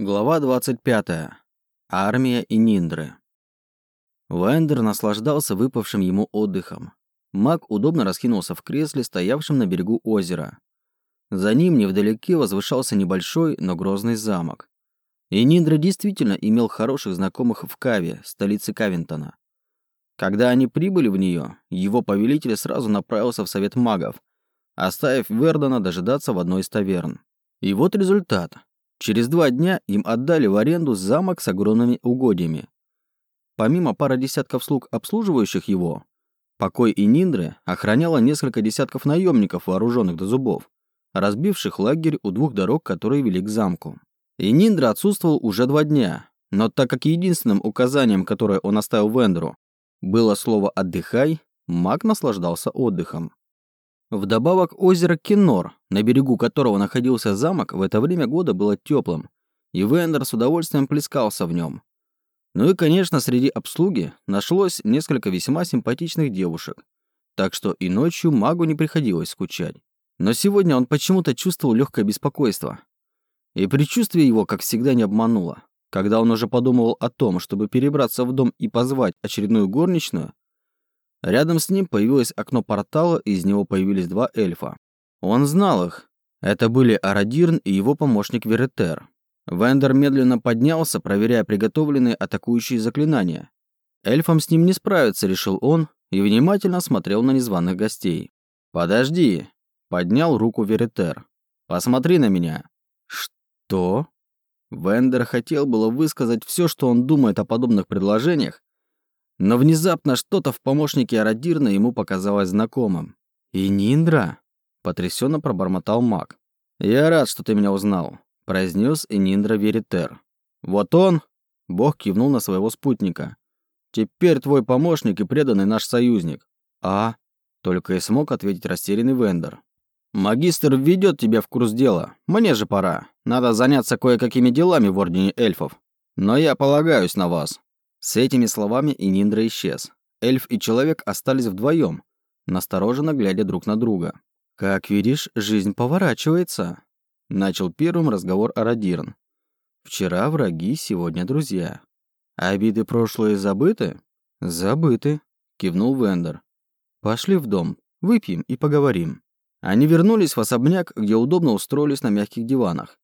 Глава 25. Армия и Ниндры. Вендер наслаждался выпавшим ему отдыхом. Маг удобно раскинулся в кресле, стоявшем на берегу озера. За ним невдалеке возвышался небольшой, но грозный замок. И Ниндра действительно имел хороших знакомых в Каве, столице Кавинтона. Когда они прибыли в нее, его повелитель сразу направился в совет магов, оставив Вердона дожидаться в одной из таверн. И вот результат. Через два дня им отдали в аренду замок с огромными угодьями. Помимо пары десятков слуг, обслуживающих его, покой и Ниндры охраняло несколько десятков наемников, вооруженных до зубов, разбивших лагерь у двух дорог, которые вели к замку. И Ниндра отсутствовал уже два дня, но так как единственным указанием, которое он оставил Вендеру, было слово «отдыхай», маг наслаждался отдыхом. Вдобавок озеро Кинор, на берегу которого находился замок, в это время года было теплым, и Вендер с удовольствием плескался в нем. Ну и, конечно, среди обслуги нашлось несколько весьма симпатичных девушек, так что и ночью магу не приходилось скучать. Но сегодня он почему-то чувствовал легкое беспокойство. И предчувствие его, как всегда, не обмануло. Когда он уже подумывал о том, чтобы перебраться в дом и позвать очередную горничную, Рядом с ним появилось окно портала, и из него появились два эльфа. Он знал их. Это были Арадирн и его помощник Веретер. Вендер медленно поднялся, проверяя приготовленные атакующие заклинания. Эльфам с ним не справиться, решил он, и внимательно смотрел на незваных гостей. «Подожди!» — поднял руку Веретер. «Посмотри на меня!» «Что?» Вендер хотел было высказать все, что он думает о подобных предложениях, но внезапно что-то в помощнике Арадирна ему показалось знакомым. «И Ниндра?» — потрясенно пробормотал маг. «Я рад, что ты меня узнал», — произнес Ниндра Веритер. «Вот он!» — бог кивнул на своего спутника. «Теперь твой помощник и преданный наш союзник». «А?» — только и смог ответить растерянный Вендер. «Магистр введет тебя в курс дела. Мне же пора. Надо заняться кое-какими делами в Ордене эльфов. Но я полагаюсь на вас». С этими словами и Ниндра исчез. Эльф и человек остались вдвоем, настороженно глядя друг на друга. «Как видишь, жизнь поворачивается», — начал первым разговор Арадирн. «Вчера враги, сегодня друзья. Обиды прошлые забыты?» «Забыты», — кивнул Вендер. «Пошли в дом, выпьем и поговорим». Они вернулись в особняк, где удобно устроились на мягких диванах.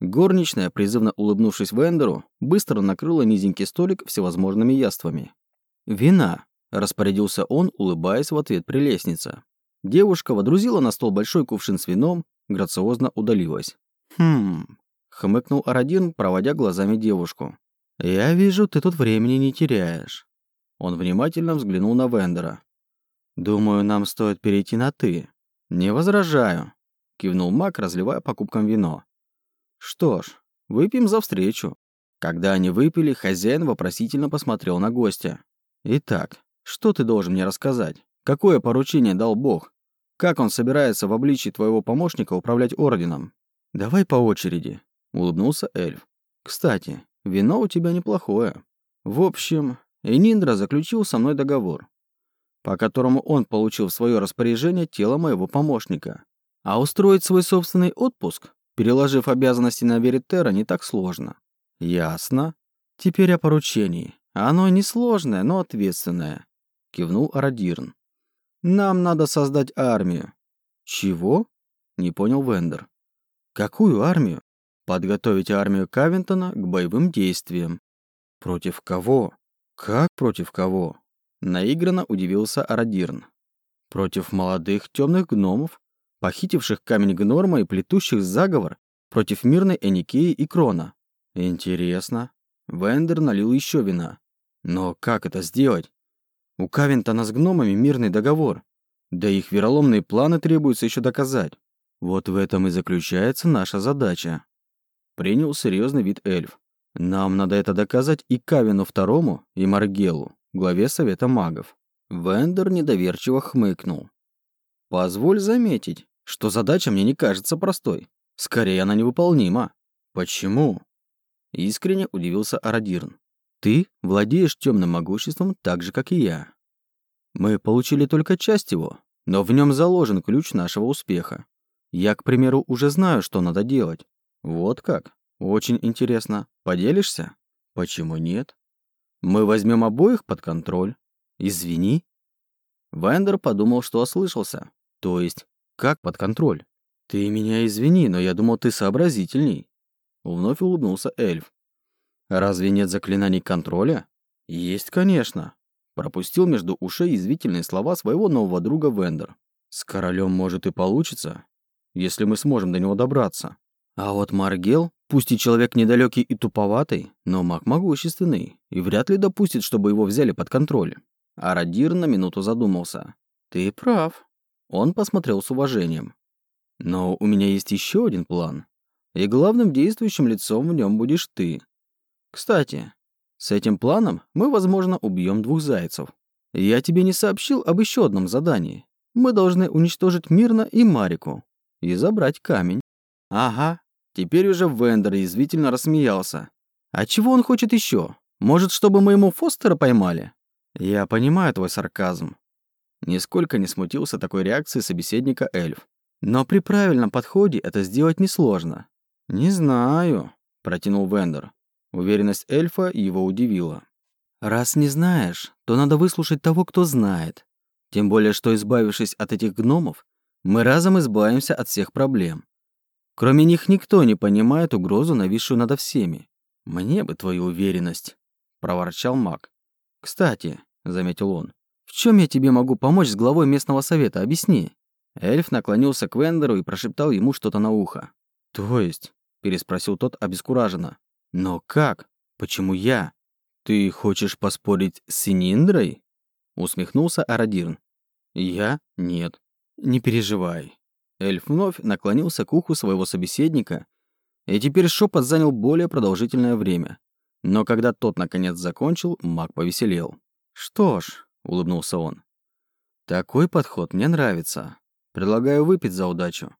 Горничная, призывно улыбнувшись Вендеру, быстро накрыла низенький столик всевозможными яствами. «Вина», — распорядился он, улыбаясь в ответ прелестница. Девушка водрузила на стол большой кувшин с вином, грациозно удалилась. «Хм...» — хмыкнул Арадин, проводя глазами девушку. «Я вижу, ты тут времени не теряешь». Он внимательно взглянул на Вендера. «Думаю, нам стоит перейти на «ты». «Не возражаю», — кивнул маг, разливая по кубкам вино. Что ж, выпьем за встречу. Когда они выпили, хозяин вопросительно посмотрел на гостя. Итак, что ты должен мне рассказать? Какое поручение дал Бог? Как он собирается в обличии твоего помощника управлять орденом? Давай по очереди, улыбнулся эльф. Кстати, вино у тебя неплохое. В общем, Эниндра заключил со мной договор, по которому он получил в свое распоряжение тело моего помощника. А устроить свой собственный отпуск Переложив обязанности на Веритера, не так сложно. Ясно. Теперь о поручении. Оно несложное, но ответственное. Кивнул Арадирн. Нам надо создать армию. Чего? Не понял Вендер. Какую армию? Подготовить армию Кавинтона к боевым действиям. Против кого? Как против кого? Наигранно удивился Арадирн. Против молодых темных гномов, похитивших камень Гнорма и плетущих заговор против мирной Эникеи и Крона. Интересно. Вендер налил еще вина. Но как это сделать? У Кавентона с гномами мирный договор. Да их вероломные планы требуется еще доказать. Вот в этом и заключается наша задача. Принял серьезный вид эльф. Нам надо это доказать и Кавину Второму, и Маргелу, главе Совета магов. Вендер недоверчиво хмыкнул. Позволь заметить, что задача мне не кажется простой. Скорее, она невыполнима. Почему? Искренне удивился Арадирн. Ты владеешь темным могуществом так же, как и я. Мы получили только часть его, но в нем заложен ключ нашего успеха. Я, к примеру, уже знаю, что надо делать. Вот как? Очень интересно. Поделишься? Почему нет? Мы возьмем обоих под контроль. Извини. Вендер подумал, что ослышался. То есть, как под контроль? Ты меня извини, но я думал, ты сообразительней. Вновь улыбнулся эльф. Разве нет заклинаний контроля? Есть, конечно. Пропустил между ушей извительные слова своего нового друга Вендер. С королем может и получится, если мы сможем до него добраться. А вот Маргел, пусть и человек недалекий и туповатый, но маг могущественный, и вряд ли допустит, чтобы его взяли под контроль. А Радир на минуту задумался. Ты прав. Он посмотрел с уважением. Но у меня есть еще один план. И главным действующим лицом в нем будешь ты. Кстати, с этим планом мы, возможно, убьем двух зайцев. Я тебе не сообщил об еще одном задании. Мы должны уничтожить Мирна и Марику и забрать камень. Ага, теперь уже Вендер язвительно рассмеялся. А чего он хочет еще? Может, чтобы мы ему Фостера поймали? Я понимаю твой сарказм. Нисколько не смутился такой реакции собеседника эльф. Но при правильном подходе это сделать несложно. Не знаю, протянул Вендер. Уверенность эльфа его удивила. Раз не знаешь, то надо выслушать того, кто знает. Тем более, что избавившись от этих гномов, мы разом избавимся от всех проблем. Кроме них никто не понимает угрозу, нависшую над всеми. Мне бы твою уверенность, проворчал маг. Кстати, заметил он, в чем я тебе могу помочь с главой местного совета? Объясни. Эльф наклонился к Вендеру и прошептал ему что-то на ухо. То есть, переспросил тот обескураженно. Но как? Почему я? Ты хочешь поспорить с Сининдрой? Усмехнулся Арадирн. Я? Нет. Не переживай. Эльф вновь наклонился к уху своего собеседника, и теперь шепот занял более продолжительное время. Но когда тот наконец закончил, маг повеселел. «Что ж», — улыбнулся он, — «такой подход мне нравится. Предлагаю выпить за удачу.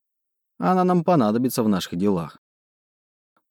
Она нам понадобится в наших делах».